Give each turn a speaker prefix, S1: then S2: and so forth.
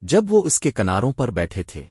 S1: جب وہ اس کے کناروں پر بیٹھے تھے۔